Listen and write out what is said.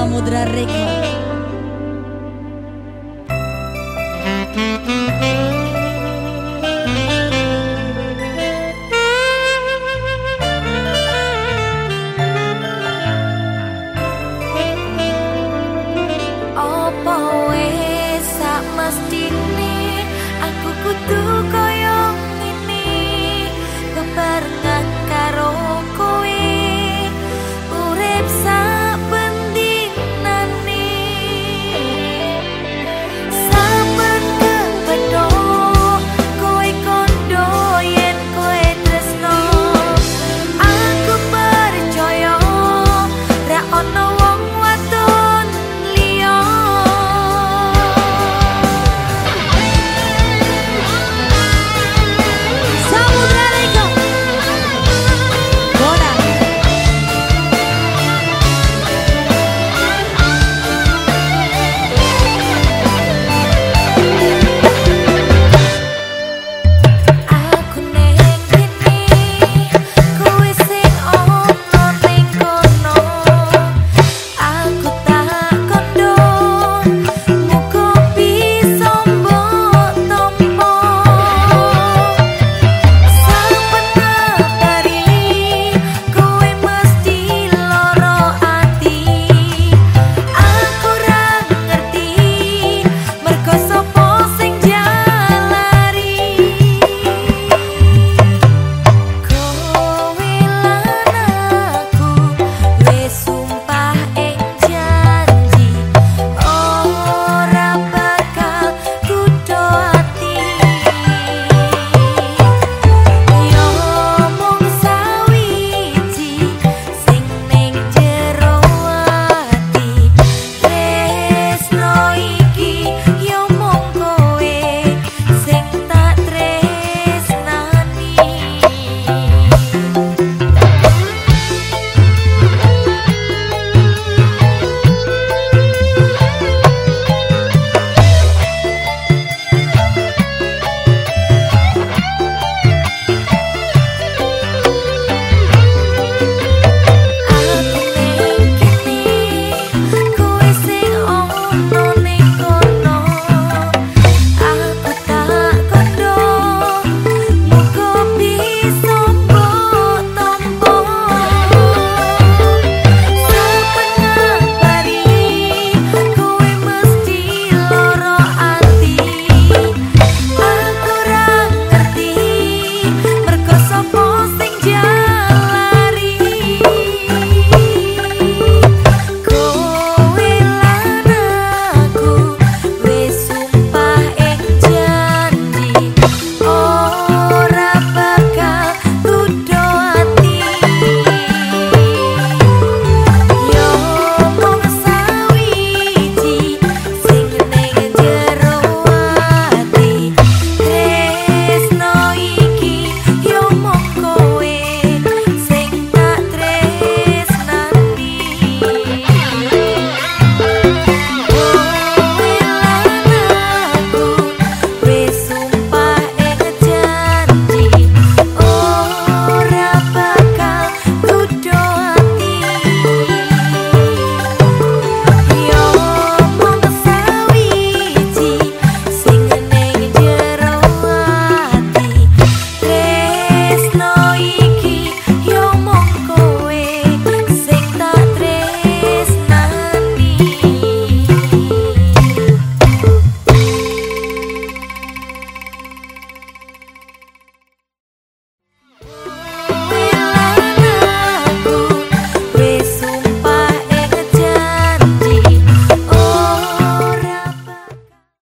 Samudra Rekha. Apa wes sak mestine aku kutu